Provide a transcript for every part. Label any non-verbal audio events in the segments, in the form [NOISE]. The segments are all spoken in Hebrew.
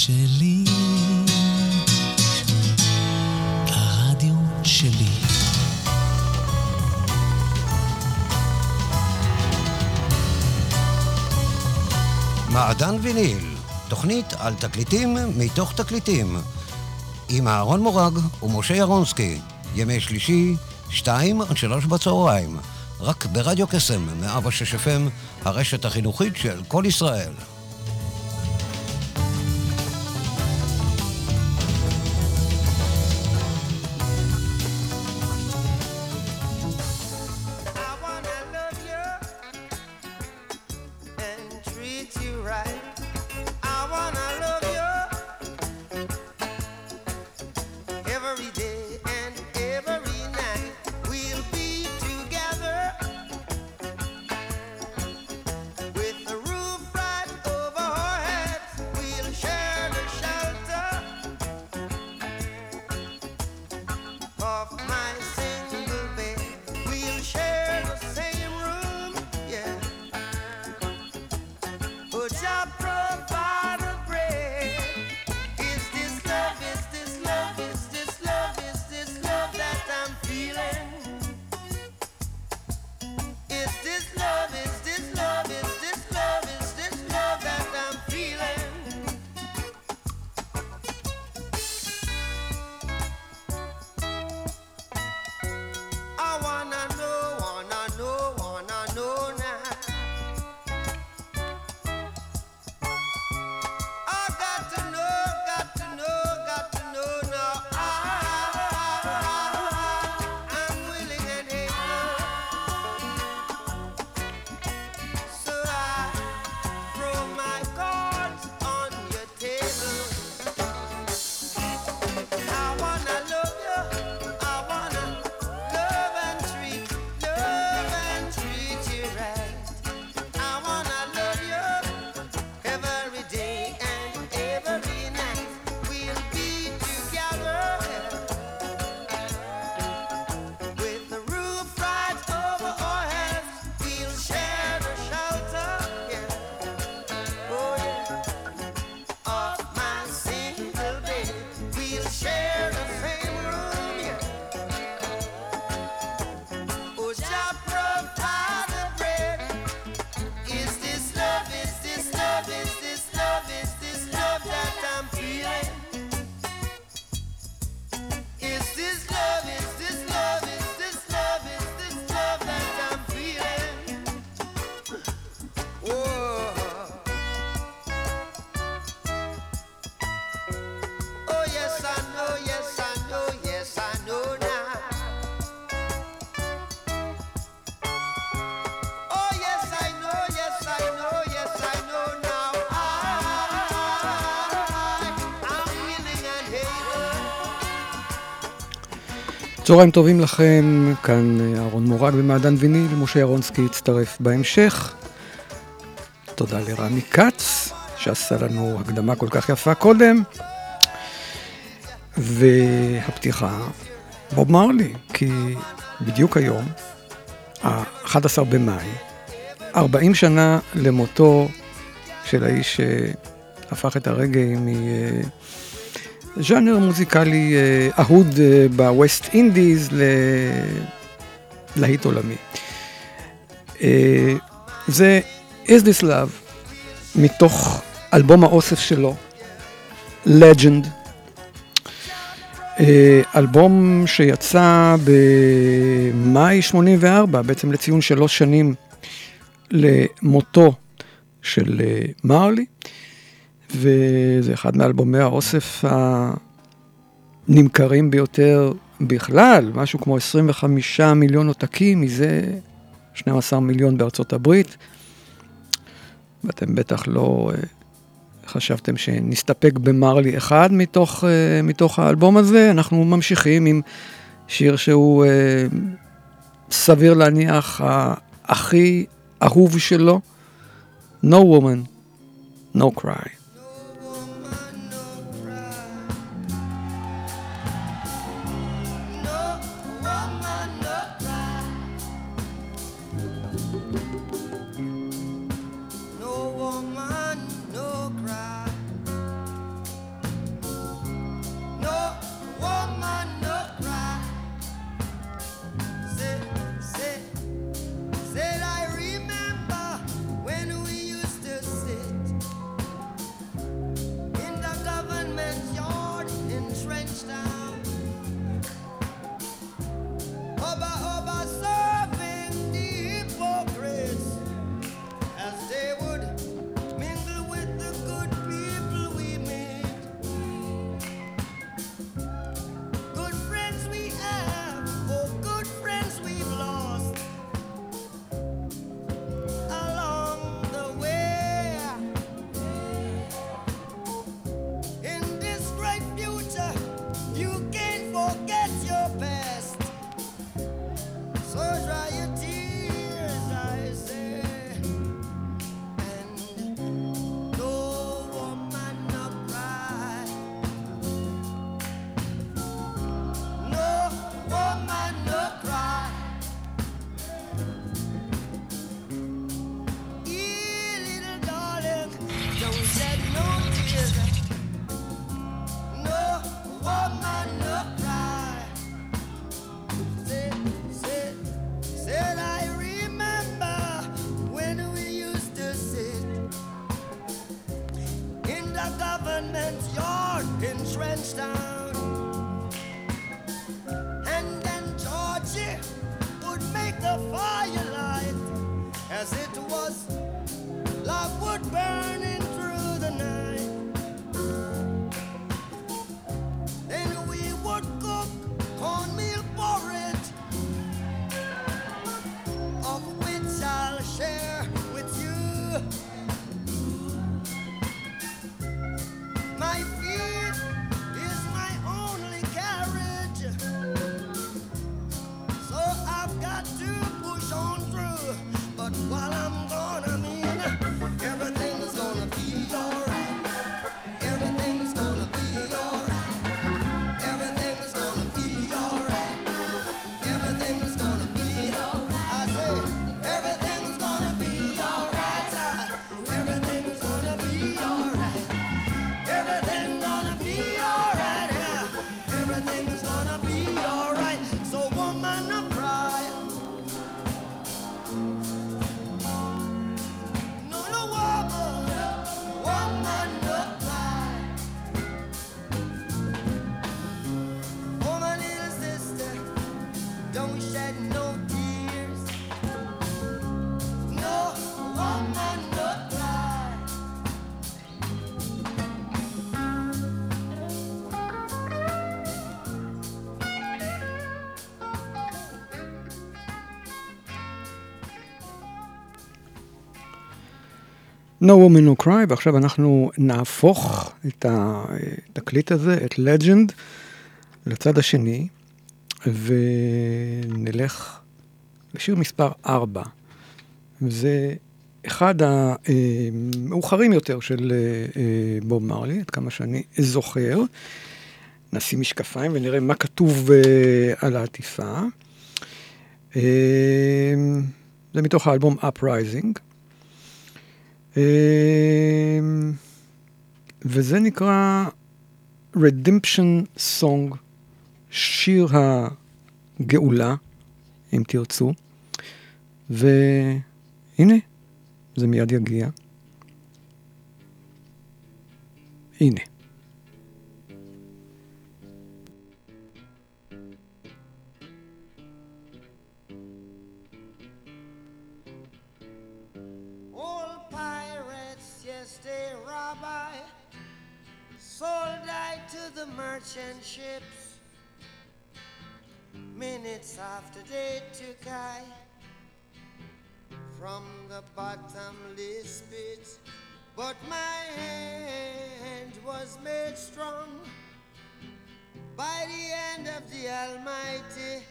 שלי הרדיו שלי מעדן ויניל, תוכנית על תקליטים מתוך תקליטים. עם אהרון מורג ומשה ירונסקי, ימי שלישי, שתיים עד שלוש בצהריים. רק ברדיו קסם, 106 FM, הרשת החינוכית של כל ישראל. צהריים טובים לכם, כאן אה, אהרון מורג במעדן ויניל, משה ירונסקי יצטרף בהמשך. תודה לרמי כץ, שעשה לנו הקדמה כל כך יפה קודם. והפתיחה, בוב מרלי, כי בדיוק היום, ה-11 במאי, 40 שנה למותו של האיש שהפך את הרגע מ... ז'אנר מוזיקלי אה, אהוד אה, בווסט אינדיז ללהיט עולמי. אה, זה Is This Love, מתוך אלבום האוסף שלו, Legend. אלבום שיצא במאי 84, בעצם לציון שלוש שנים למותו של מרלי. וזה אחד מאלבומי האוסף הנמכרים ביותר בכלל, משהו כמו 25 מיליון עותקים, מזה 12 מיליון בארצות הברית. ואתם בטח לא uh, חשבתם שנסתפק במרלי אחד מתוך, uh, מתוך האלבום הזה, אנחנו ממשיכים עם שיר שהוא uh, סביר להניח הכי אהוב שלו, No Woman, No Cry. No Woman No Cry, ועכשיו אנחנו נהפוך את התקליט הזה, את לג'נד, לצד השני, ונלך לשיר מספר 4. זה אחד המאוחרים יותר של אה, אה, בוב מרלי, עד כמה שאני זוכר. נשים משקפיים ונראה מה כתוב אה, על העטיפה. זה מתוך האלבום Uprising. אמ, וזה נקרא Redemption Song, שיר הגאולה, אם תרצו. והנה, זה מיד יגיע. הנה. Ships. Minutes after they took I from the bottomless pit, but my hand was made strong by the hand of the Almighty.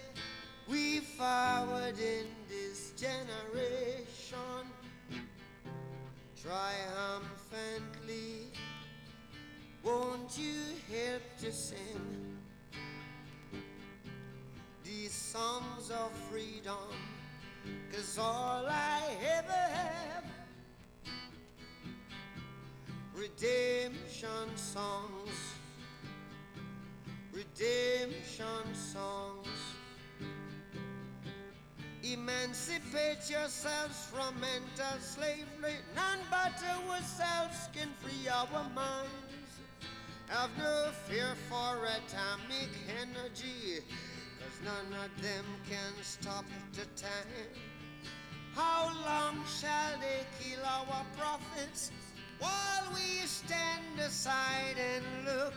We forward in this generation triumphantly. Won't you help to sing these songs of freedom? Cause all I ever have redemption songs, redemption songs. Emancipate yourselves from mental slavery. None but ourselves can free our minds. Have no fear for atomic energy, cause none of them can stop the time. How long shall they kill our prophets while we stand aside and look?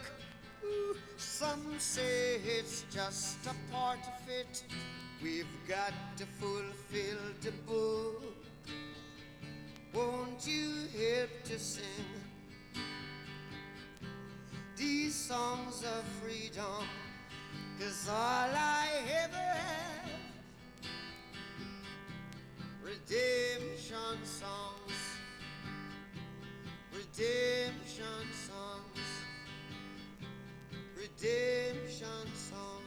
Ooh, Some say it's just a part of it. We've got to fulfill the book. Won't you help to sing these songs of freedom? Cause all I ever have redemption songs, redemption songs, redemption songs.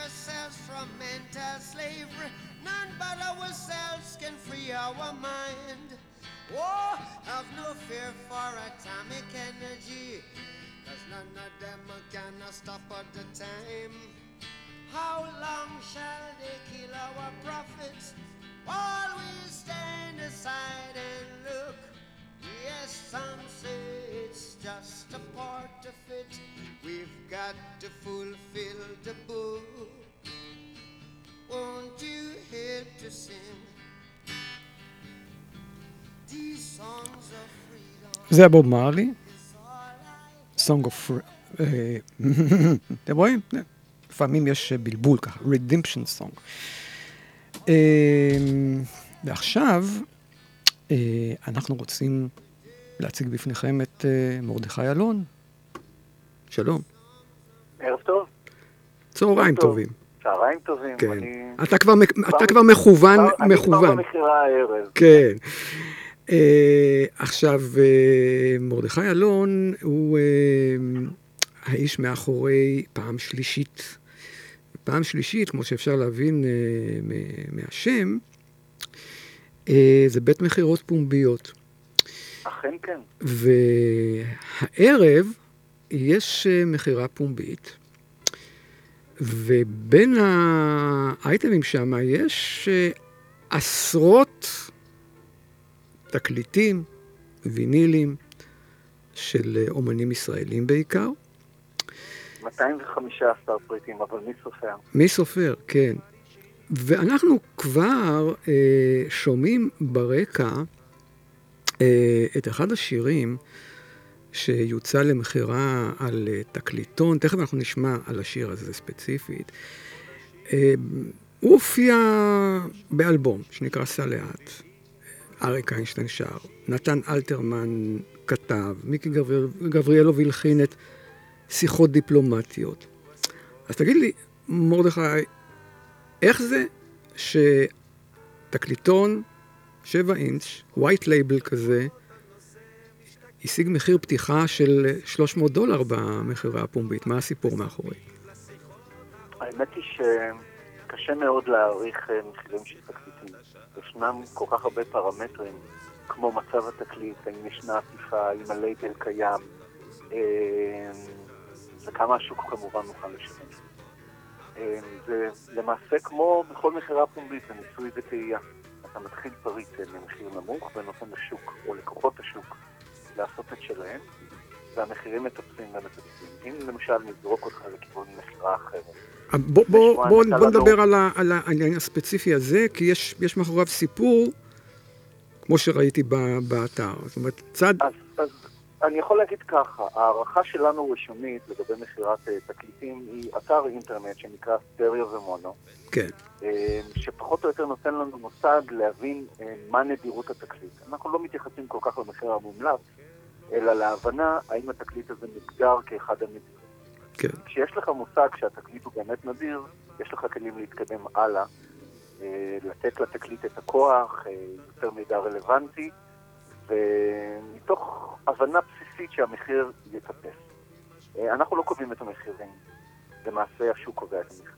Yourselves from mental slavery. None but ourselves can free our mind. Oh, have no fear for atomic energy, cause none of them can stop at the time. How long shall they kill our prophets while we stand זה הבוב מרלי, Song of... אה, [LAUGHS] אתם רואים? לפעמים יש בלבול ככה, Redemption Song. אה, ועכשיו אה, אנחנו רוצים להציג בפניכם את מרדכי אלון. שלום. ערב טוב, צהריים טוב. טובים. צהריים טובים. כן. אני אתה כבר אתה כבר מכוון, אני כבר מכוון. במכירה הערב. כן. אה, עכשיו, אה, מרדכי אלון הוא אה, האיש מאחורי פעם שלישית. פעם שלישית, כמו שאפשר להבין מהשם, זה בית מכירות פומביות. אכן כן. והערב יש מכירה פומבית, ובין האייטמים שם יש עשרות תקליטים, וינילים, של אה, אומנים ישראלים בעיקר. 215 פריטים, אבל מי סופר? מי סופר? כן. ואנחנו כבר אה, שומעים ברקע אה, את אחד השירים שיוצא למכירה על אה, תקליטון, תכף אנחנו נשמע על השיר הזה ספציפית. אה, הוא הופיע באלבום שנקרא סע לאט. אריק איינשטיין שר, נתן אלתרמן כתב, מיקי גבריאל, גבריאלוב הלחין את שיחות דיפלומטיות. אז תגיד לי, מרדכי, איך זה שתקליטון 7 אינץ', white label כזה, השיג מחיר פתיחה של 300 דולר במכירה הפומבית? מה הסיפור מאחורי? האמת היא שקשה מאוד להעריך אה, מחירים של תקליטים. ישנם כל כך הרבה פרמטרים, כמו מצב התקליט, האם ישנה עטיפה, האם הלייבל קיים, אה, וכמה השוק כמובן מוכן לשלם. אה, זה למעשה כמו בכל מכירה פומבית, זה ניסוי וטעייה. אתה מתחיל פריט אה, ממחיר נמוך ונותן לשוק, או לכוחות השוק, לעשות את שלהם, והמחירים מטפסים ומטפסים. אם למשל נזרוק אותך לכיוון מכירה אחרת, בוא, בוא, בוא, בוא נדבר על, ה, על העניין הספציפי הזה, כי יש, יש מאחוריו סיפור, כמו שראיתי ב- באתר. זאת אומרת, צד... אז, אז אני יכול להגיד ככה, ההערכה שלנו ראשונית לגבי מכירת אה, תקליטים היא אתר אינטרנט שנקרא סטריאו ומונו, כן. אה, שפחות או יותר נותן לנו מושג להבין אה, מה נדירות התקליט. אנחנו לא מתייחסים כל כך למחיר המומלץ, אלא להבנה האם התקליט הזה מוגדר כאחד הנדירים. כן. כשיש לך מושג שהתקליט הוא באמת נדיר, יש לך כלים להתקדם הלאה, אה, לתת לתקליט את הכוח, אה, יותר מידע רלוונטי, ומתוך הבנה בסיסית שהמחיר יטפס. אה, אנחנו לא קובעים את המחירים, למעשה השוק קובע את המחיר.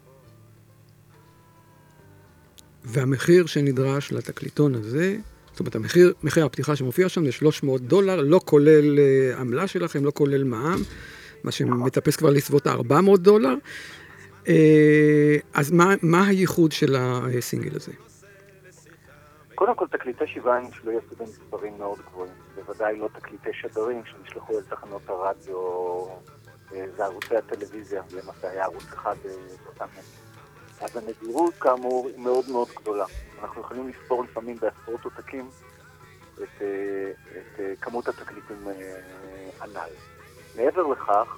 והמחיר שנדרש לתקליטון הזה, זאת אומרת, המחיר, מחיר הפתיחה שמופיע שם זה 300 דולר, לא כולל עמלה שלכם, לא כולל מע"מ, מה שמטפס כבר לסביבות ה-400 דולר. אה, אז מה, מה הייחוד של הסינגל הזה? קודם כל, תקליטי שבעה אינץ' לא יצאו במספרים מאוד גבוהים. בוודאי לא תקליטי שדרים שנשלחו אל תחנות הרדיו אה, וערוצי הטלוויזיה, למעשה היה ערוץ אחד אה, באותם ימים. אז הנדירות, כאמור, היא מאוד מאוד גדולה. אנחנו יכולים לספור לפעמים בעשרות עותקים את, אה, את אה, כמות התקליטים אה, הנ"ל. מעבר לכך,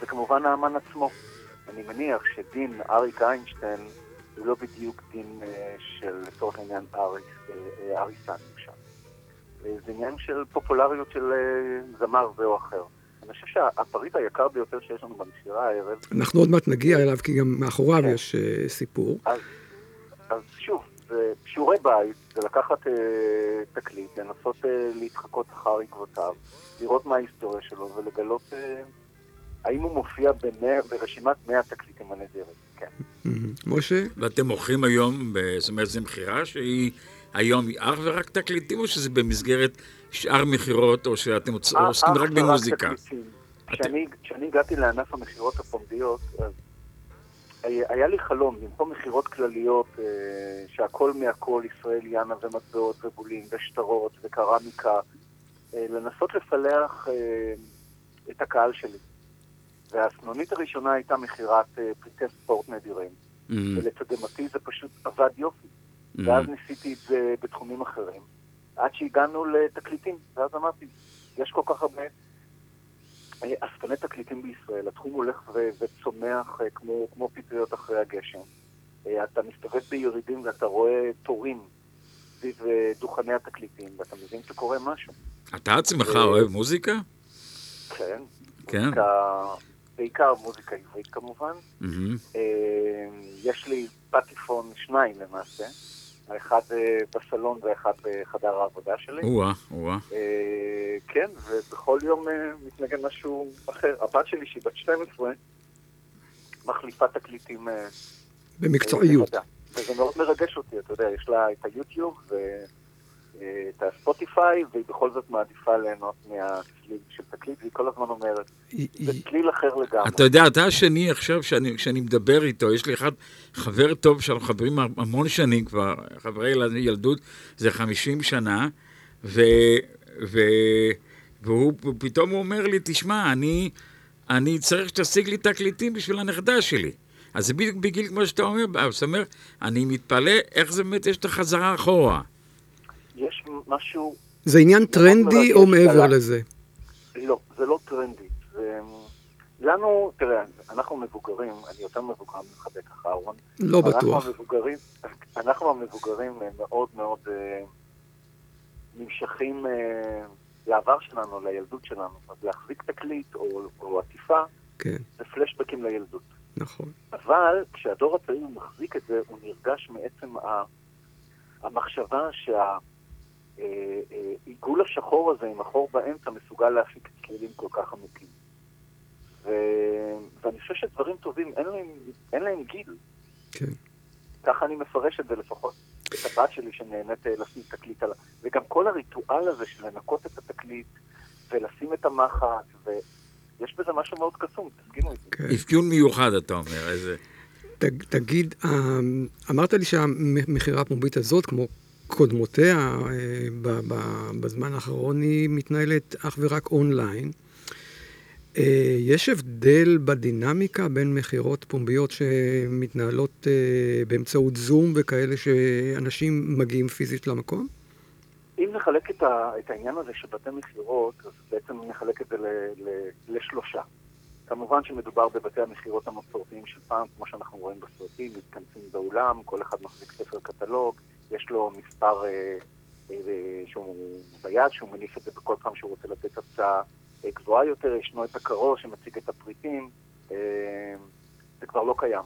זה כמובן האמן עצמו. אני מניח שדין אריק איינשטיין הוא לא בדיוק דין אה, של, לצורך העניין, אריק, אה, אה, אריסן למשל. אה, זה עניין של פופולריות של אה, זמר זה או אחר. אני חושב שהפריט היקר ביותר שיש לנו במכירה הערב, אנחנו עוד מעט נגיע אליו, כי גם מאחוריו כן. יש אה, סיפור. אז, אז שוב, זה שיעורי בית, זה לקחת אה, תקליט, לנסות אה, להתחקות אחר עקבותיו, לראות מה ההיסטוריה שלו ולגלות אה, האם הוא מופיע במאה- ברשימת 100 התקליטים הנדירים, כן. מהמם. משה? ואתם מוכרים היום, זאת אומרת, זו מכירה שהיא היום היא אך ורק תקליטים, או שזה במסגרת שאר מכירות, או שאתם אה, עוסקים אך רק ורק במוזיקה? תקליטים. כשאני הגעתי לענף המכירות הפומביות, אז היה היה לי חלום, במקום מכירות כלליות, אה, שהכל מהכל, ישראל, יאנה ומטבעות ובולים ושטרות וקרמיקה, אה, לנסות לפלח אה, את הקהל שלי. והסנונית הראשונה הייתה מכירת אה, פריטי ספורט נדירים, מהמם, ולתדהמתי זה פשוט עבד יופי. מהמם. ואז ניסיתי את זה בתחומים אחרים, עד שהגענו לתקליטים, ואז אמרתי, יש כל כך הרבה אספני תקליטים בישראל, התחום הולך ו- וצומח אה, כמו, כמו פטריות אחרי הגשם. אה, אתה מסתובב בירידים ואתה רואה תורים סביב אה, דוכני התקליטים, ואתה מבין שקורה משהו. אתה עצמך אה, אוהב מוזיקה? כן. כן. מוזיקה, בעיקר מוזיקה עברית כמובן. אה, יש לי פטיפון שניים למעשה, האחד אה, בסלון והאחד בחדר העבודה שלי. או-אה, או-אה. אה, כן, ובכל יום אה, מתנגן משהו אחר. הבת שלי, שהיא בת 12, מחליפה תקליטים במקצועיות. וזה מאוד מרגש אותי, אתה יודע, יש לה את היוטיוב ואת הספוטיפיי, והיא בכל זאת מעדיפה ליהנות מהצליל של תקליט, והיא כל הזמן אומרת, זה צליל אחר לגמרי. אתה יודע, אתה השני עכשיו, שאני, כשאני מדבר איתו, יש לי אחד, חבר טוב שאנחנו חברים המון שנים כבר, חברי ילד- ילדות, זה 50 שנה, ו, ו, והוא פתאום הוא אומר לי, תשמע, אני, אני צריך שתשיג לי תקליטים בשביל הנכדה שלי. אז זה בדיוק בגיל כמו שאתה אומר, זאת אומרת, אני מתפלא איך זה באמת יש את החזרה אחורה. יש משהו זה עניין טרנדי או מעבר עליי. לזה? לא, זה לא טרנדי. זה... לנו, תראה, אנחנו מבוגרים, אני יותר מבוגר ממך בטח, אהרון. לא בטוח. אנחנו המבוגרים, אנחנו המבוגרים אה, מאוד מאוד אה, נמשכים אה, לעבר שלנו, לילדות שלנו. אז להחזיק תקליט או, או עטיפה כן, זה פלשבקים לילדות. נכון. אבל כשהדור הצעיר מחזיק את זה, הוא נרגש מעצם המחשבה שהעיגול השחור הזה עם החור באמצע מסוגל להפיק צלילים כל כך עמוקים. ו... ואני חושב שדברים טובים, אין להם, אין להם גיל. כן. ככה אני מפרש את זה לפחות. את הבת שלי שנהנית אה, לשים תקליט על... וגם כל הריטואל הזה של לנקות את התקליט ולשים את המחט, ויש בזה משהו מאוד קסום, תסכימו איתי. כן. אפיון מיוחד, אתה אומר, איזה... ת- תגיד, אה, אמרת לי שהמכירה הפומבית הזאת, כמו קודמותיה אה, בזמן האחרון, היא מתנהלת אך ורק אונליין. אה, יש הבדל בדינמיקה בין מכירות פומביות שמתנהלות אה, באמצעות זום וכאלה שאנשים מגיעים פיזית למקום? אם נחלק את, ה, את העניין הזה של בתי מכירות, אז בעצם נחלק את זה ל, ל, לשלושה. כמובן שמדובר בבתי המכירות המסורתיים של פעם, כמו שאנחנו רואים בסרטים, מתכנסים באולם, כל אחד מחזיק ספר קטלוג, יש לו מספר אה, אה, שהוא ביד, שהוא מניף את זה בכל פעם שהוא רוצה לתת הצעה אה, גבוהה יותר, ישנו את הקרור שמציג את הפריטים, זה כבר לא קיים.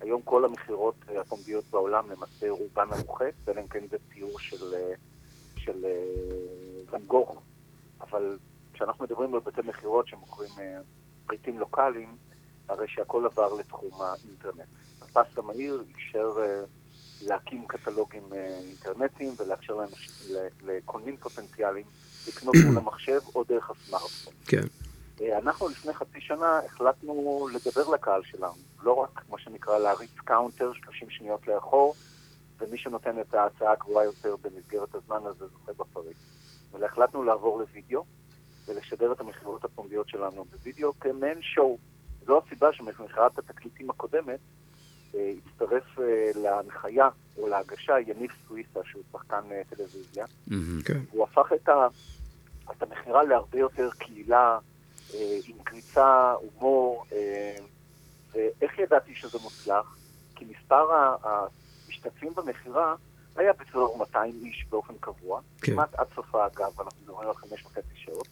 היום כל המכירות הפומביות בעולם למעשה רובן ערוכת, אלא אם כן זה ציור של, של ואן גוך. אבל כשאנחנו מדברים על בתי מכירות שמוכרים פריטים לוקאליים, הרי שהכל עבר לתחום האינטרנט. הפס המהיר אפשר להקים קטלוגים אה, אינטרנטיים ולאפשר להם לקונים פוטנציאליים לקנות [CLEARS THROAT] מול המחשב או דרך הסמארטפון. כן. אה, אנחנו לפני חצי שנה החלטנו לדבר לקהל שלנו, לא רק מה שנקרא להריץ counter 30 שניות לאחור, ומי שנותן את ההצעה הגבוהה יותר במסגרת הזמן הזה זוכה בפריט. אלא החלטנו לעבור לוידאו ולשדר את המכירות הפומביות שלנו בוידאו כמעין show. זו הסיבה שמכירת התקליטים הקודמת הצטרף אה, להנחיה או להגשה יניב סוויסה, שהוא שחקן אה, טלוויזיה. כן. הוא הפך את, ה, את המכירה להרבה יותר קהילה, אה, עם קריצה, הומור, ואיך ידעתי שזה מוצלח? כי מספר המשתתפים במכירה היה בסביבות 200 איש באופן קבוע, כן. כמעט עד סופה אגב, אנחנו מדברים על חמש וחצי שעות,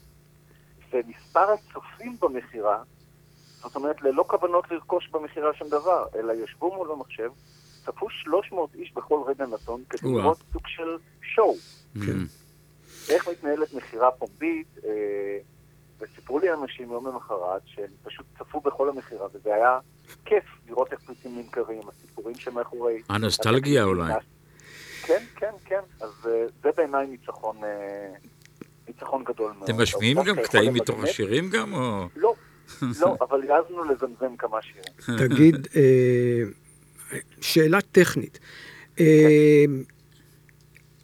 ומספר הצופים במכירה, זאת אומרת ללא כוונות לרכוש במכירה שום דבר, אלא ישבו מול המחשב, צפו 300 איש בכל רגע נתון כדי. לראות סוג של שואו. מהמם. איך מתנהלת מכירה פומבית, אה, וסיפרו לי אנשים יום למחרת שהם פשוט צפו בכל המכירה, וזה היה כיף לראות איך פריטים נמכרים, הסיפורים שמאחורי... הנוסטלגיה אולי. כן, כן, כן. אז אה, זה בעיניי ניצחון, אה, ניצחון גדול מאוד. אתם משמיעים גם קטעים מתוך השירים גם, או... לא, [LAUGHS] לא, אבל העזנו לזמזם כמה שירים. תגיד, אה, שאלה טכנית. אה,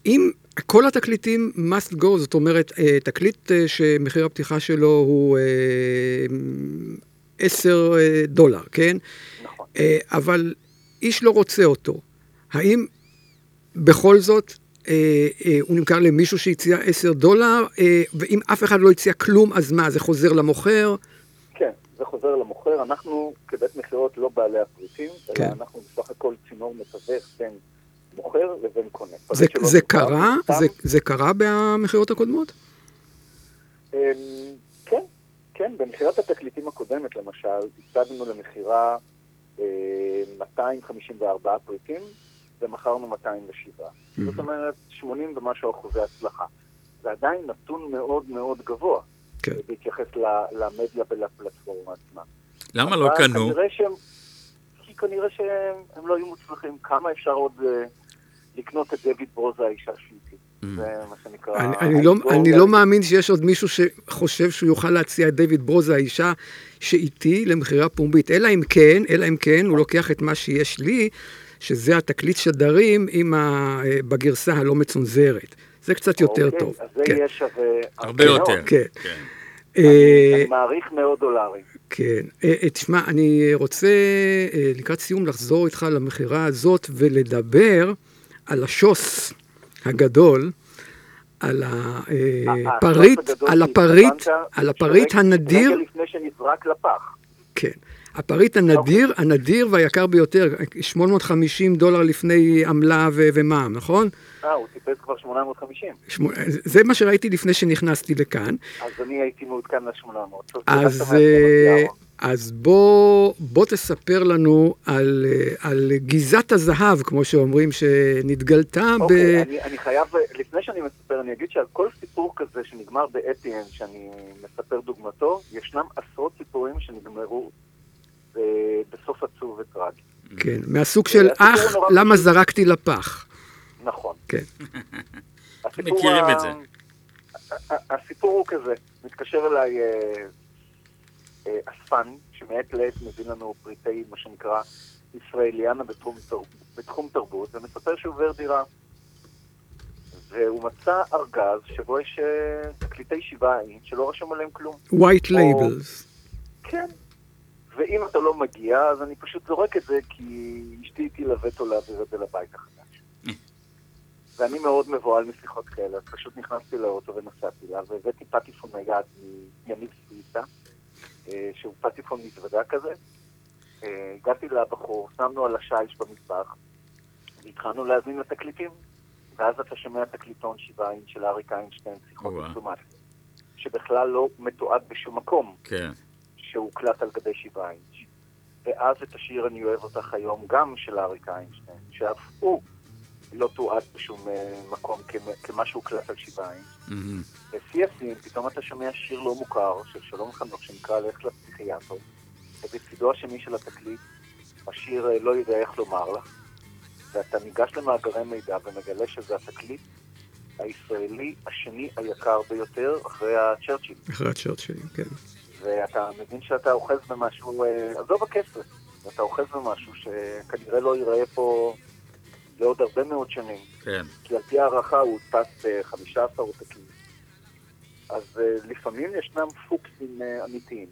אם כל התקליטים must go, זאת אומרת, אה, תקליט שמחיר הפתיחה שלו הוא אה, 10 אה, דולר, כן? נכון. אבל איש לא רוצה אותו. האם בכל זאת אה, אה, הוא נמכר למישהו שהציע 10 דולר, אה, ואם אף אחד לא הציע כלום, אז מה, זה חוזר למוכר? זה חוזר למוכר. אנחנו כבית מכירות לא בעלי הפריטים, אלא כן. אנחנו בסך הכל צינור מתווך בין מוכר לבין קונה. זה, זה נמכר, קרה? זה, זה קרה במכירות הקודמות? אמ, כן, כן, במכירת התקליטים הקודמת למשל, הצגנו למכירה אה, 254 פריטים ומכרנו 207. זאת אומרת, 80 ומשהו אחוזי הצלחה. זה עדיין נתון מאוד מאוד גבוה, כן. בהתייחס ל- למדיה ולפלטפורמה עצמה. למה לא קנו? כנראה שהם, כי כנראה שהם לא היו מוצלחים. כמה אפשר עוד אה, לקנות את דויד ברוזה האישה מה שנקרא... אני, לא, לא מאמין שיש עוד מישהו שחושב שהוא יוכל להציע את דיוויד ברוזה, האישה שאיתי, למכירה פומבית. אלא אם כן, אלא אם כן, הוא לוקח את מה שיש לי, שזה התקליט שדרים ה, אה, בגרסה הלא מצונזרת. זה קצת יותר אוקיי, טוב. אז זה כן, יהיה שווה... הרבה מאוד. יותר. כן. כן. אני אה, מעריך מאות דולרים. כן. אה, אה, תשמע, אני רוצה לקראת סיום לחזור איתך למכירה הזאת ולדבר על השוס הגדול, על הפריט, על הפריט, על הפריט הנדיר, רגע לפני שנזרק לפח. כן. הפריט הנדיר, הנדיר והיקר ביותר, 850 דולר לפני עמלה ו- ומע"מ, נכון? אה, הוא טיפס כבר 850. שמו- זה מה שראיתי לפני שנכנסתי לכאן. אז אני הייתי מעודכן ל-800. אז, אה, אז בוא, בוא תספר לנו על, אה, על גיזת הזהב, כמו שאומרים, שנתגלתה ב... אוקיי, אני, אני חייב, לפני שאני מספר, אני אגיד שעל כל סיפור כזה שנגמר ב-APN, שאני מספר דוגמתו, ישנם עשרות סיפורים שנגמרו בסוף עצוב וטרגי. כן, מהסוג של הסיפור אח, למה פשוט." זרקתי לפח. נכון. כן. [LAUGHS] מכירים את זה. הסיפור הוא כזה, מתקשר אליי אה, אה, אספן, שמעת לעת מביא לנו פריטי, מה שנקרא, ישראליאנה בתחום, תר- בתחום תרבות, ומספר שהוא עובר דירה. והוא מצא ארגז שבו יש אה, תקליטי שבעה אינץ' שלא רשום עליהם כלום. white או- labels. כן. ואם אתה לא מגיע, אז אני פשוט זורק את זה, כי אשתי תלווה אותו להעביר את זה לבית החדש. ואני מאוד מבוהל משיחות כאלה, אז פשוט נכנסתי לאוטו ונסעתי לה, והבאתי פטיפון נייד מיניב סוויסה, אה, שהוא פטיפון מזוודה כזה. אה, הגעתי לבחור, שמנו על השיש במטבח, והתחלנו להאזין לתקליטים, ואז אתה שומע תקליטון שבעה אינץ' של אריק איינשטיין, שיחות. אוטומטיות, שבכלל לא מתועד בשום מקום. כן. שהוקלט על גבי שבעה אינץ'. ואז את השיר אני אוהב אותך היום, גם של אריק איינשטיין, שאף הוא לא תועד בשום אה, מקום כמ- כמה שהוקלט על שבעה אינץ'. מהמם. בשיא השיאים פתאום אתה שומע שיר לא מוכר של שלום חנוך שנקרא לך לפסיכיאטר, ובצדו השני של התקליט השיר אה, לא יודע איך לומר לך, ואתה ניגש למאגרי מידע ומגלה שזה התקליט הישראלי השני היקר ביותר אחרי הצ'רצ'יל. אחרי הצ'רצ'ילים, כן. ואתה מבין שאתה אוחז במשהו, אה, עזוב הכסף, אתה אוחז במשהו שכנראה לא ייראה פה לעוד הרבה מאוד שנים, כן. כי על פי הערכה הוא הודפס ב-15 עותקים. אז אה, לפעמים ישנם פוקסים אה, אמיתיים,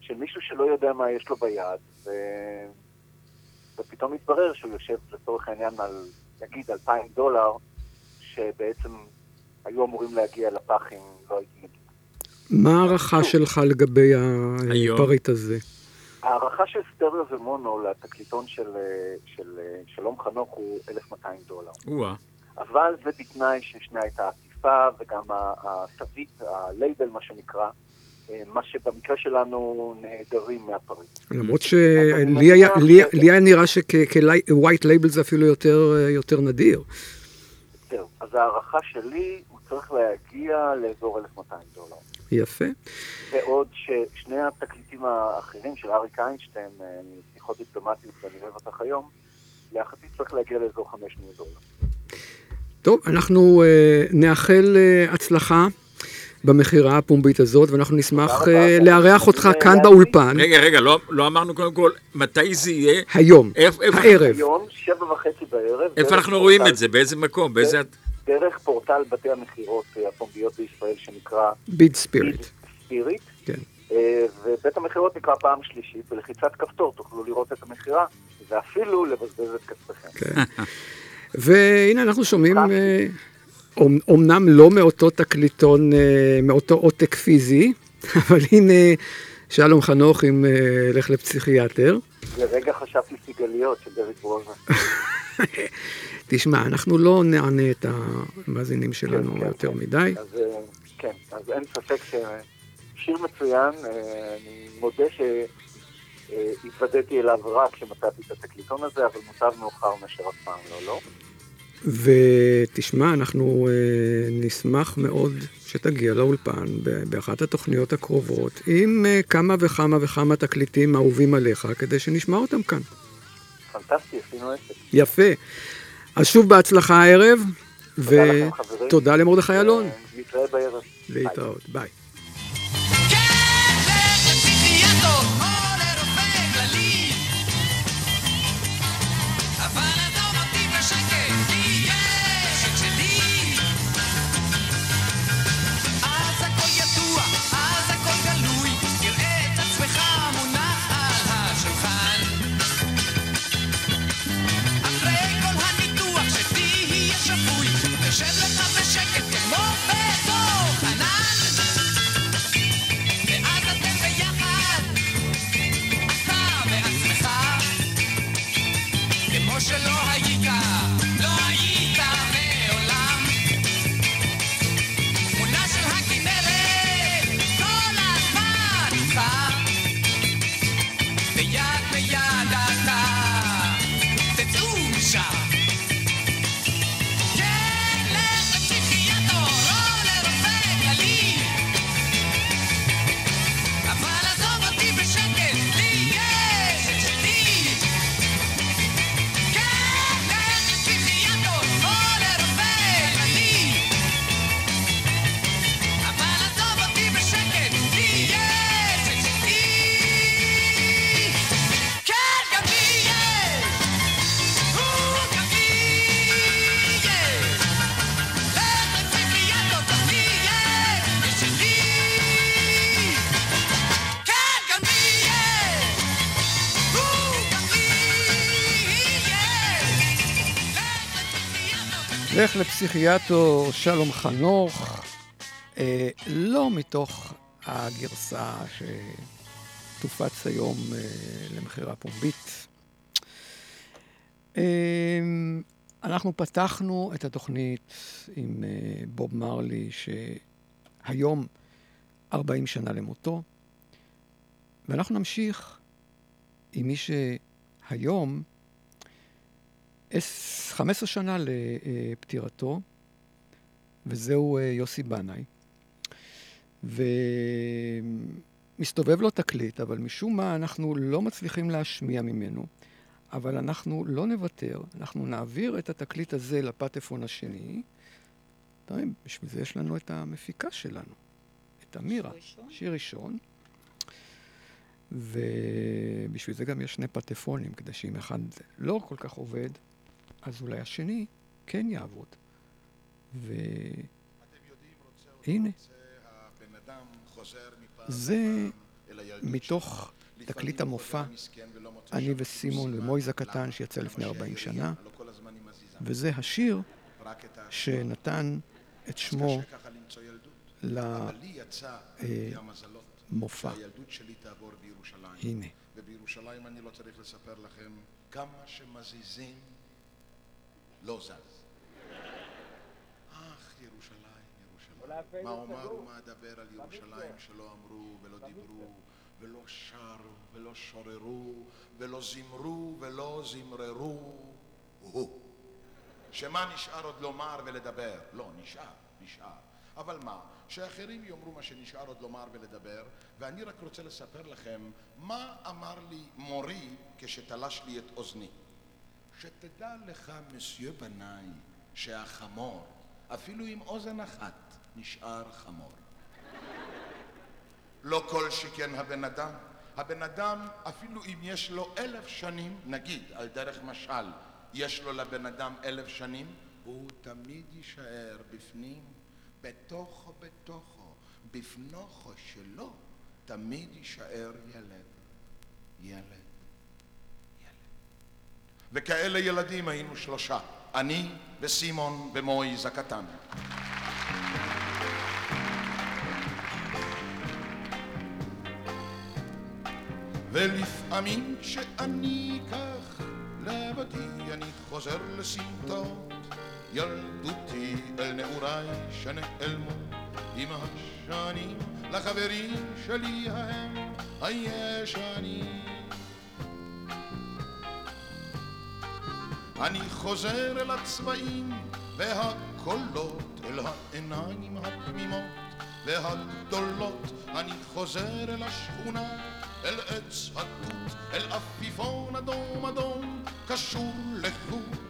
של מישהו שלא יודע מה יש לו ביד, ו... ופתאום מתברר שהוא יושב לצורך העניין על, נגיד, 2,000 דולר, שבעצם היו אמורים להגיע לפח אם לא הייתי. מה ההערכה שלך לגבי? הפריט הזה? ההערכה של סטריאו ומונו לתקליטון של, אה, של אה, שלום חנוך הוא 1,200 דולר. או-אה. אבל זה בתנאי שישנה את העטיפה וגם ה- התווית, הלייבל מה שנקרא, אה, מה שבמקרה שלנו נעדרים מהפריט. למרות אני שלי היה, לי, ש- לי היה נראה שכ-white label זה אפילו יותר, יותר נדיר. זהו. אז ההערכה שלי, הוא צריך להגיע לאזור 1,200 דולר. יפה. בעוד ששני התקליטים האחרים של אריק איינשטיין, אה, שיחות דיפלומטיות ואני אוהב אותך היום, להערכתי צריך להגיע לאזור 500 דולר. טוב, אנחנו אה, נאחל אה, הצלחה במכירה הפומבית הזאת, ואנחנו נשמח לארח אותך כאן באולפן, רגע, רגע, לא, לא אמרנו קודם כל מתי זה יהיה, היום, הערב. היום, שבע וחצי בערב. איפה אנחנו רואים את זה, באיזה מקום, באיזה... דרך פורטל בתי המכירות אה, הפומביות בישראל שנקרא ביד ספיריט. ספיריט. כן. אה, ובית המכירות נקרא פעם שלישית, בלחיצת כפתור תוכלו לראות את המכירה, ואפילו לבזבז את כספכם. כן. [LAUGHS] והנה אנחנו שומעים, אה, אומ- אומנם לא מאותו תקליטון, מאותו עותק פיזי, [LAUGHS] אבל הנה שלום חנוך עם לך לפסיכיאטר. לרגע חשבתי סיגליות של דוד ברוזה. [LAUGHS] תשמע, אנחנו לא נענה את המאזינים שלנו כן, כן, יותר כן. מדי. אז אה, כן, אז אין ספק ששיר מצוין, אה, אני מודה שהתוודעתי אליו רק כשמצאתי את התקליטון הזה, אבל מוטב מאוחר מאשר אף פעם לא, לא. ותשמע, אנחנו אה, נשמח מאוד שתגיע לאולפן באחת התוכניות הקרובות עם אה, כמה וכמה וכמה תקליטים אהובים עליך, כדי שנשמע אותם כאן. פנטסטי, עשינו עסק. יפה. אז שוב בהצלחה הערב. ותודה למרדכי אלון. אה, נתראה בערב. להתראות, ביי. לך לפסיכיאטר שלום חנוך, אה, לא מתוך הגרסה שתופץ היום אה, למכירה פומבית. אה, אנחנו פתחנו את התוכנית עם אה, בוב מרלי, שהיום 40 שנה למותו, ואנחנו נמשיך עם מי שהיום 15 שנה לפטירתו, וזהו אה, יוסי בנאי. ומסתובב לו תקליט, אבל משום מה אנחנו לא מצליחים להשמיע ממנו. אבל אנחנו לא נוותר, אנחנו נעביר את התקליט הזה לפטפון השני. בשביל זה יש לנו את המפיקה שלנו, את אמירה. שיר ראשון. ובשביל זה גם יש שני פטפונים, כדי שאם אחד לא כל כך עובד, אז אולי השני כן יעבוד. והנה, זה מתוך תקליט המופע, אני וסימון ומויזה קטן שיצא לפני 40 שנה, וזה השיר שנתן את שמו למופע. בירושלים. הנה. ובירושלים אני לא צריך לספר לכם כמה שמזיזים לא זז. אך, ירושלים, ירושלים. מה אומר ומה אדבר על ירושלים שלא אמרו ולא דיברו ולא שרו ולא שוררו ולא זמרו ולא זמררו. הוא. שמה נשאר עוד לומר ולדבר? לא, נשאר, נשאר. אבל מה, שאחרים יאמרו מה שנשאר עוד לומר ולדבר, ואני רק רוצה לספר לכם מה אמר לי מורי כשתלש לי את אוזני. שתדע לך, מסיו בנאי, שהחמור, אפילו עם אוזן אחת, נשאר חמור. לא כל שכן הבן אדם. הבן אדם, אפילו אם יש לו אלף שנים, נגיד, על דרך משל, יש לו לבן אדם אלף שנים, הוא תמיד יישאר בפנים, בתוכו בתוכו, בפנוכו שלו, תמיד יישאר ילד. ילד. וכאלה ילדים היינו שלושה, אני וסימון ומויז הקטן. ולפעמים כשאני כך לבדי אני חוזר לסמטות ילדותי אל נעוריי שנעלמו עם השנים לחברים שלי ההם הישנים אני חוזר אל הצבעים והקולות, אל העיניים התמימות והגדולות. אני חוזר אל השכונה, אל עץ התות, אל עפיפון אדום אדום, קשור לחוט.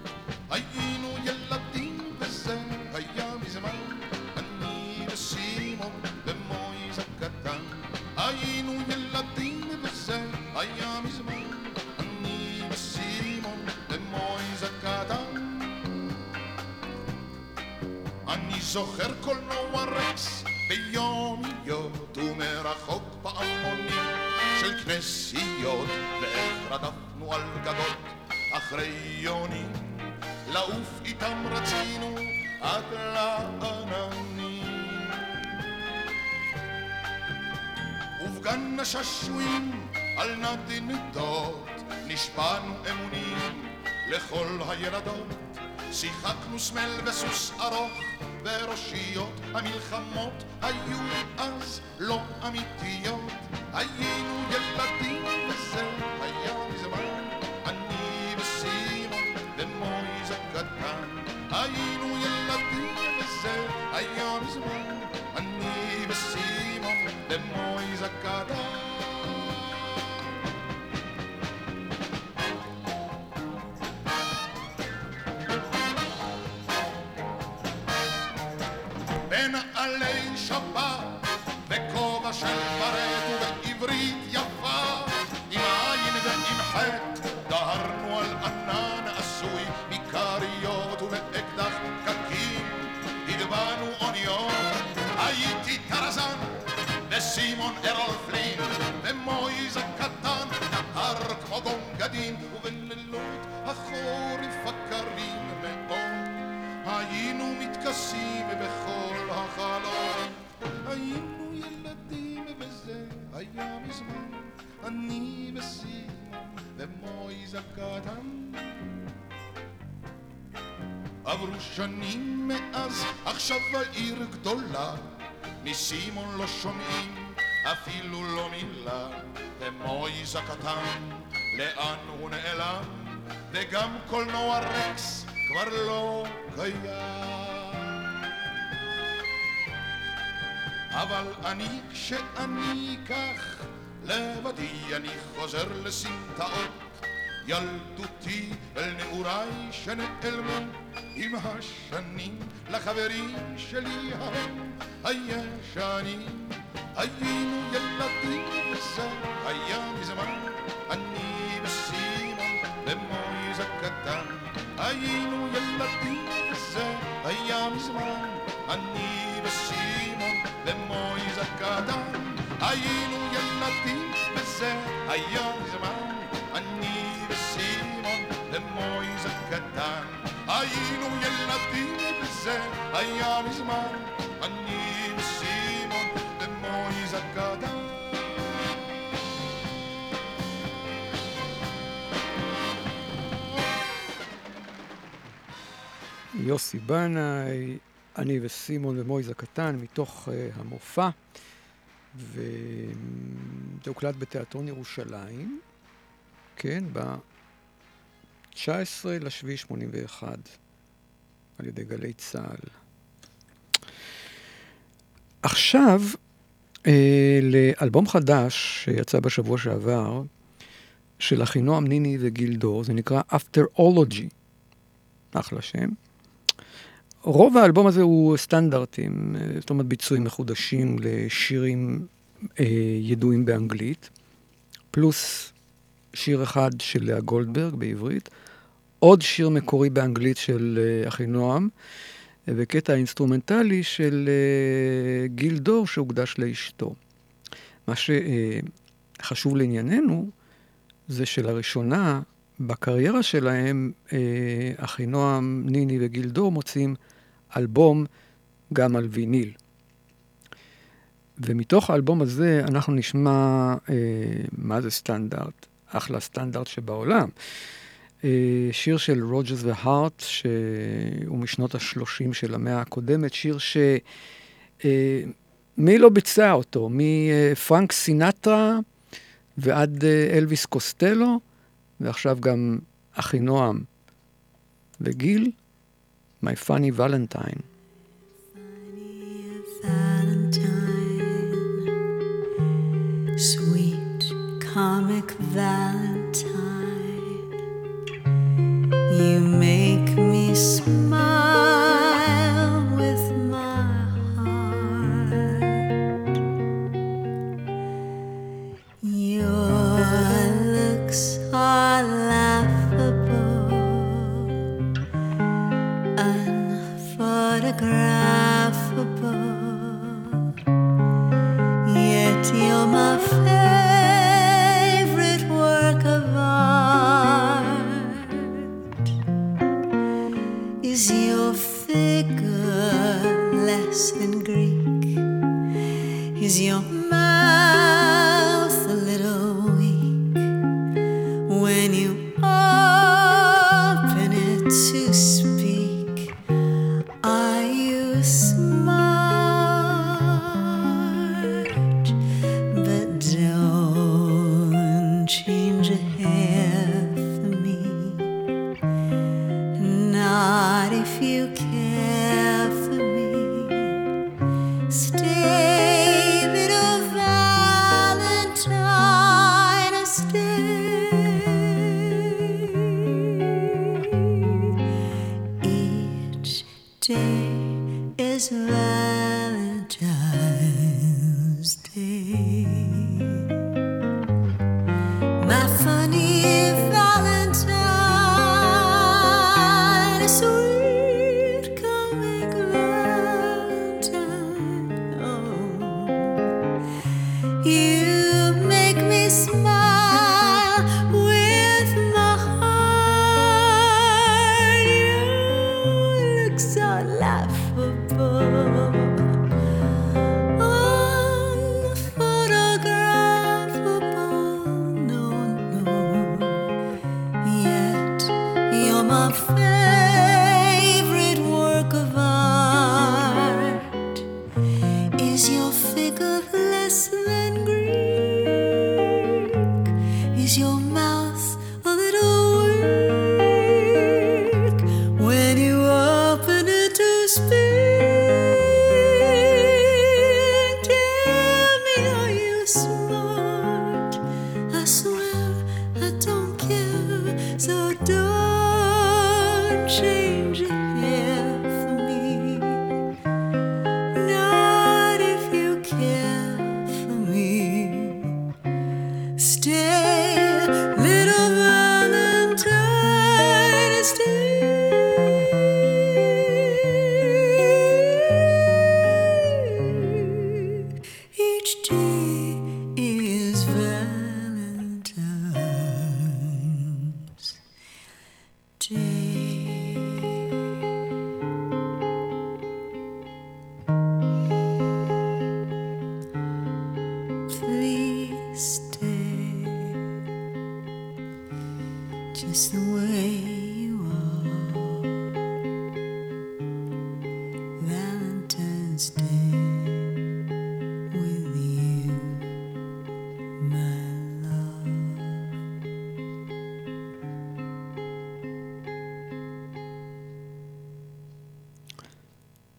זוכר קולנוע רקס ביומיות ומרחוק פעמונים של כנסיות ואיך רדפנו על גגות אחרי יונים. לעוף איתם רצינו עד לעננים. ובגן השעשועים על נדנדות נשבענו אמונים. לכל הילדות שיחקנו סמל וסוס ארוך וראשיות המלחמות היו אז לא אמיתיות. היינו ילדים וזה היה מזמן. אני וסימון ומויז הקטן. היינו ילדים וזה היה מזמן. אני וסימון ומויז הקטן אוניות, הייתי טרזן, וסימון ארול פלין, ומויז הקטן, נהר כמו גונגדין, ובלילות החורף הקרים מאוד. היינו מתכסים בכל החלום, היינו ילדים וזה היה מזמן, אני וסימון ומויז הקטן. עברו שנים מאז, עכשיו העיר גדולה, מסימון לא שומעים אפילו לא מילה, ומויז הקטן, לאן הוא נעלם, וגם קולנוע רקס כבר לא קיים. אבל אני, כשאני כך לבדי, אני חוזר לסמטאות ילדותי אל נעוריי שנעלמו עם השנים לחברים שלי ההם הישנים. היינו ילדים וזה היה מזמן, אני וסימון ומויז הקטן. היינו ילדים וזה היה מזמן, אני וסימון ומויז הקטן. היינו ילדים וזה היה מזמן, הקטן. היינו ילדים וזה היה מזמן, אני וסימון ומויז הקטן. יוסי בנאי, אני וסימון ומויז הקטן, מתוך uh, המופע, וזה הוקלט בתיאטרון ירושלים, כן, ב-19 לשביעי 81, על ידי גלי צה"ל. עכשיו, אה, לאלבום חדש שיצא בשבוע שעבר, של אחינועם ניני וגילדור, זה נקרא Afterology, אחלה שם. רוב האלבום הזה הוא סטנדרטים, אה, זאת אומרת ביצועים מחודשים לשירים אה, ידועים באנגלית, פלוס שיר אחד של לאה גולדברג בעברית, עוד שיר מקורי באנגלית של אה, אחינועם, וקטע אינסטרומנטלי של אה, גיל דור שהוקדש לאשתו. מה שחשוב לענייננו זה שלראשונה בקריירה שלהם אה, אחינועם ניני וגיל דור מוציאים אלבום גם על ויניל. ומתוך האלבום הזה אנחנו נשמע אה, מה זה סטנדרט, אחלה סטנדרט שבעולם. אה, שיר של רוג'רס והארט, שהוא משנות ה-30 של המאה הקודמת, שיר ש... אה, מי לא ביצע אותו? מפרנק סינטרה ועד אה, אלוויס קוסטלו, ועכשיו גם אחינועם וגיל, My Funny Valentine. Valentine, sweet comic Valentine, you make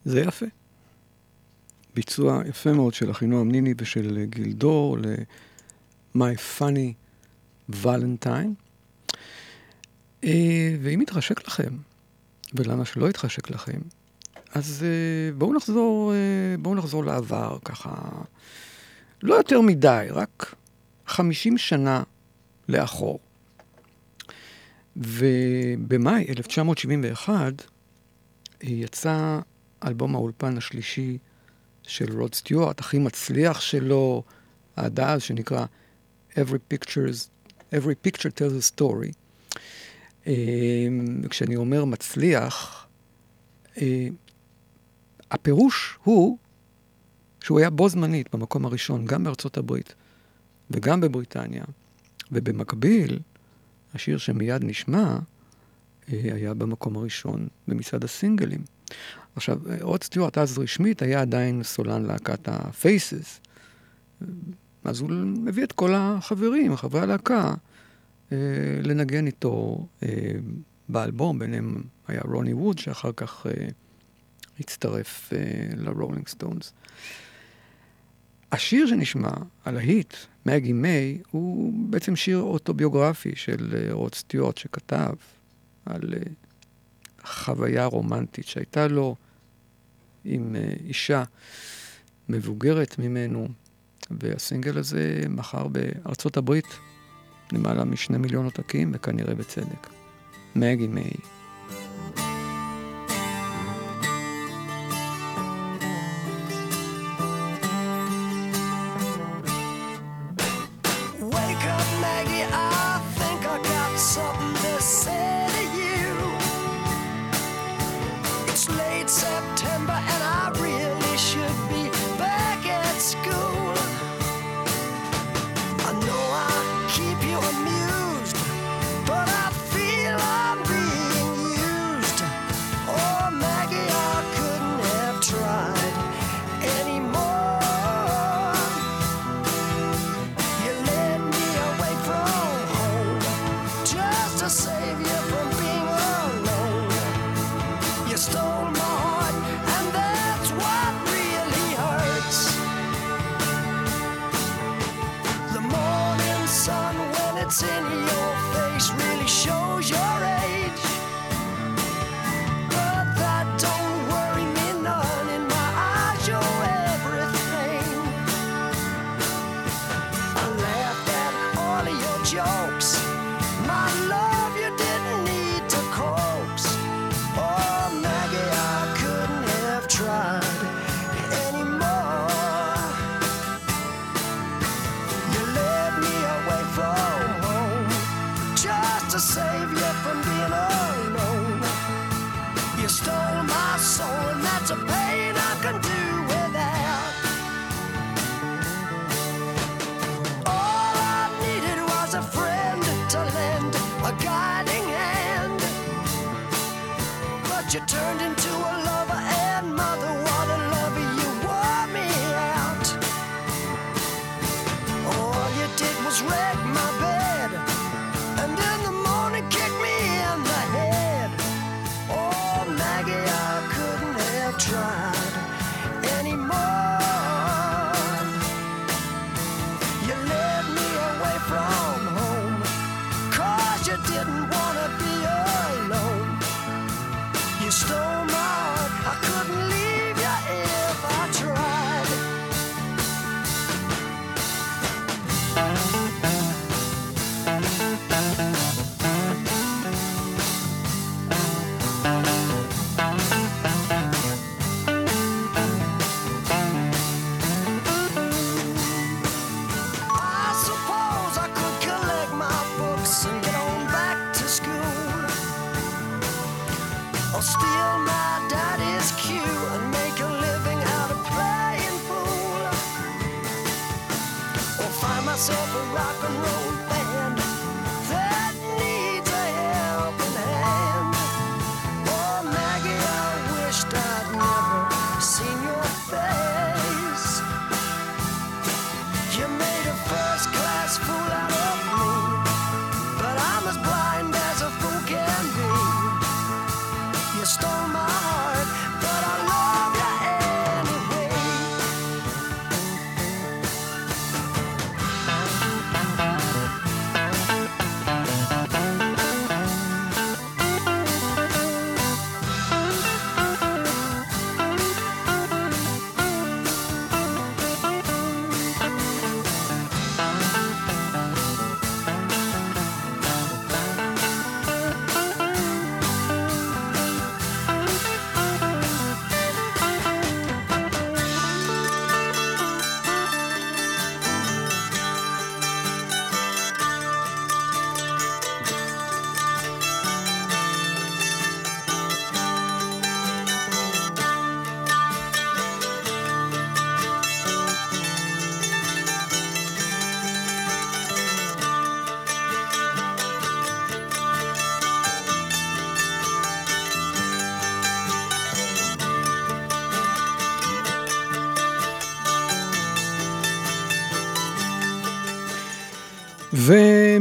זה יפה. ביצוע יפה מאוד של אחינועם ניני ושל גילדור ל-My Funny Valentine. אה, ואם יתחשק לכם, ולמה שלא יתחשק לכם, אז אה, בואו נחזור, אה, בואו נחזור לעבר ככה, לא יותר מדי, רק 50 שנה לאחור. ובמאי 1971 יצא אלבום האולפן השלישי של רוד סטיוארט, הכי מצליח שלו עד אז, שנקרא Every, Pictures, Every Picture Tells a Story. אה, כשאני אומר מצליח, אה, הפירוש הוא שהוא היה בו זמנית במקום הראשון, גם בארצות הברית וגם בבריטניה, ובמקביל, השיר שמיד נשמע אה, היה במקום הראשון במצעד הסינגלים. עכשיו, רוד סטיוארט אז רשמית היה עדיין סולן להקת ה-Faces. אז הוא מביא את כל החברים, חברי הלהקה, אה, לנגן איתו אה, באלבום, ביניהם היה רוני ווד, שאחר כך אה, הצטרף אה, לרולינג סטונס. השיר שנשמע, הלהיט, מגי מיי, הוא בעצם שיר אוטוביוגרפי של אה, רוד סטיוארט שכתב על אה, חוויה רומנטית שהייתה לו עם אה, אישה מבוגרת ממנו, והסינגל הזה מכר בארצות הברית למעלה משני מיליון עותקים, וכנראה בצדק. מגי מיי. You turned into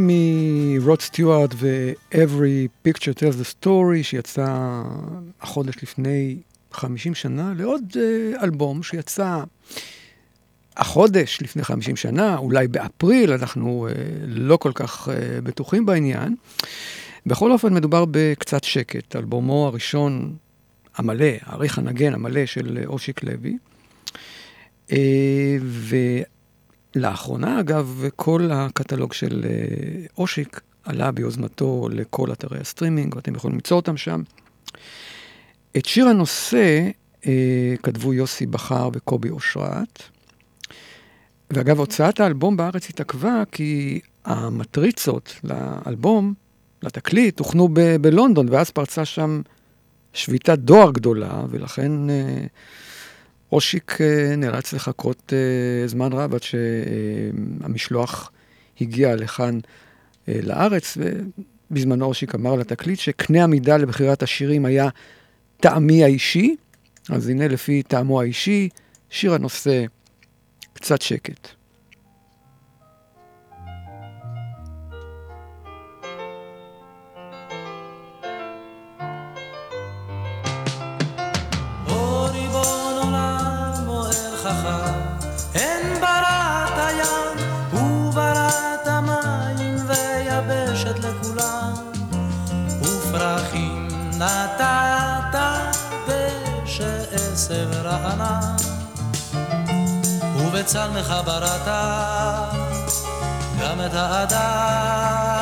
ומרוד סטיוארט ו-Every Picture Tells the Story, שיצא החודש לפני 50 שנה, לעוד אה, אלבום שיצא החודש לפני 50 שנה, אולי באפריל, אנחנו אה, לא כל כך אה, בטוחים בעניין. בכל אופן, מדובר בקצת שקט, אלבומו הראשון המלא, האריך הנגן המלא של אושיק לוי. אה, ולאחרונה, אגב, כל הקטלוג של אה, אושיק עלה ביוזמתו לכל אתרי הסטרימינג, ואתם יכולים למצוא אותם שם. את שיר הנושא אה, כתבו יוסי בכר וקובי אושרת. ואגב, הוצאת האלבום בארץ התעכבה כי המטריצות לאלבום, לתקליט, הוכנו בלונדון, ואז פרצה שם שביתת דואר גדולה, ולכן אה, אושיק אה, נאלץ לחכות אה, זמן רב עד שהמשלוח הגיע לכאן אה, לארץ, ובזמנו אושיק אמר לתקליט שקנה המידה לבחירת השירים היה טעמי האישי, אז הנה לפי טעמו האישי, שיר הנושא קצת שקט. ובצלמך בראת גם את האדם.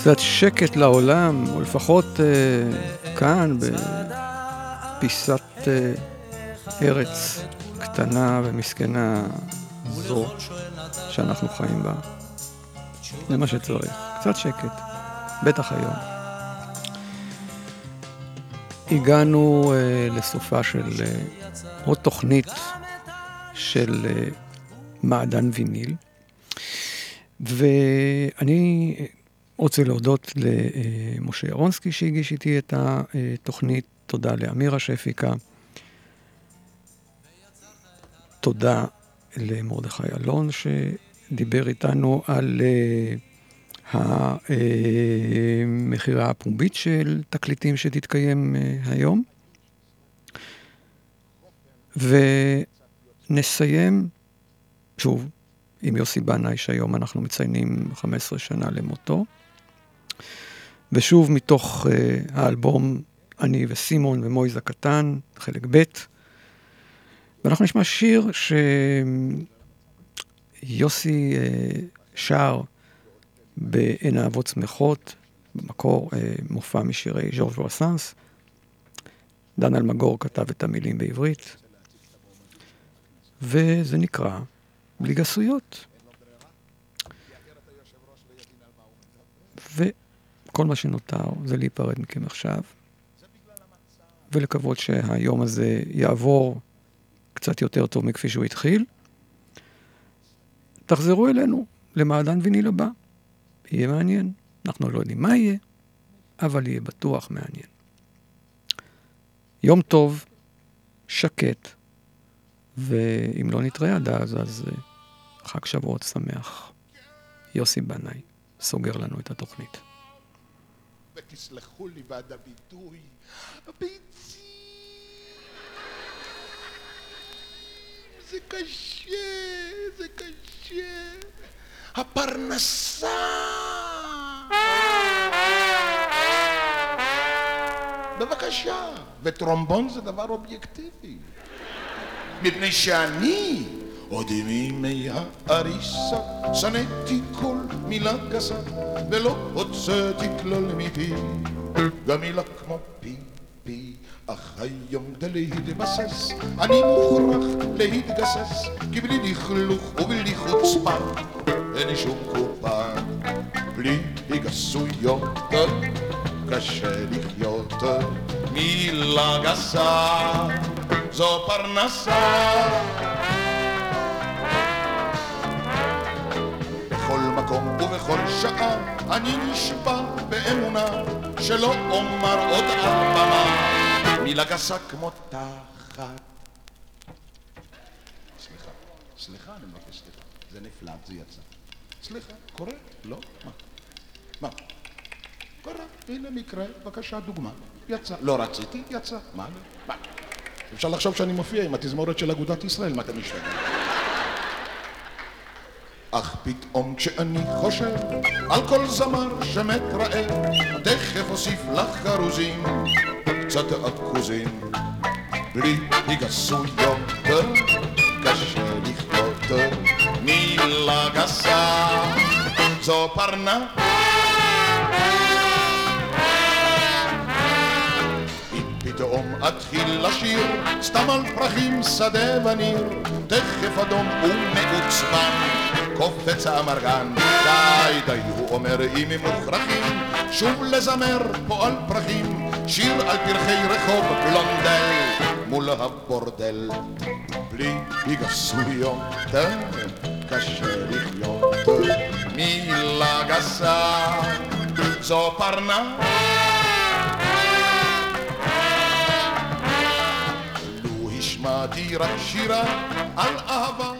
קצת שקט לעולם, או לפחות אה, כאן, בפיסת אה, ארץ קטנה ומסכנה זו שאנחנו חיים בה. זה מה שצריך, קצת שקט, בטח היום. הגענו אה, לסופה של אה, עוד תוכנית של אה, מעדן ויניל, ואני רוצה להודות למשה ירונסקי שהגיש איתי את התוכנית, תודה לאמירה שהפיקה, תודה למרדכי אלון שדיבר איתנו על אה, המכירה הפומבית של תקליטים שתתקיים אה, היום. ונסיים, שוב, עם יוסי בנאי, שהיום אנחנו מציינים 15 שנה למותו. ושוב מתוך uh, האלבום אני וסימון ומויז הקטן, חלק ב', ואנחנו נשמע שיר שיוסי uh, שר בעין אהבות שמחות, במקור uh, מופע משירי ז'ורג' וואסנס. דן אלמגור כתב את המילים בעברית, וזה נקרא בלי גסויות. וכל מה שנותר זה להיפרד מכם עכשיו, ולקוות שהיום הזה יעבור קצת יותר טוב מכפי שהוא התחיל. תחזרו אלינו למעדן ויניל הבא. יהיה מעניין. אנחנו לא יודעים מה יהיה, אבל יהיה בטוח מעניין. יום טוב, שקט, ואם לא נתראה עד אז, אז אה, חג שבועות שמח. יוסי בנאי סוגר לנו את התוכנית. ותסלחו לי בעד הביטוי, הביצים. זה קשה, זה קשה. הפרנסה. בבקשה, וטרומבון זה דבר אובייקטיבי. מפני שאני, עוד מימי האריסה, שנאתי כל מילה גסה, ולא הוצאתי כלל מפי, גם מילה כמו פי פי. אך היום כדי להתבסס, אני מוכרח להתגסס, כי בלי לכלוך ובלי חוצפה, אין לי שום קופה. בלי גסויות, קשה לחיות, מילה גסה, זו פרנסה. מקום ובכל שעה אני נשבע באמונה שלא אומר עוד על במה מילה גסה כמו תחת. סליחה, סליחה, אני מבקש סליחה. זה נפלט, זה יצא. סליחה, קורה? לא? מה? מה? קרה, הנה מקרה, בבקשה, דוגמה. יצא. לא רציתי, יצא. מה? מה? אפשר לחשוב שאני מופיע עם התזמורת של אגודת ישראל, מה אתה משתגע? אך פתאום כשאני חושב על כל זמר שמתראה, תכף אוסיף לך כרוזים, קצת עכוזים, בלי גסויות, קשה לחיות, מילה גסה, זו פרנה. פתאום אתחיל לשיר, סתם על פרחים שדה וניר, תכף אדום ומעוצבן, קופץ האמרגן, די די הוא אומר אם הם מוכרחים, שוב לזמר פה על פרחים, שיר על פרחי רחוב בלונדל, מול הבורדל, בלי גסויות, קשה לחיות, מילה גסה, זו פרנה. לו השמעתי רק שירה על אהבה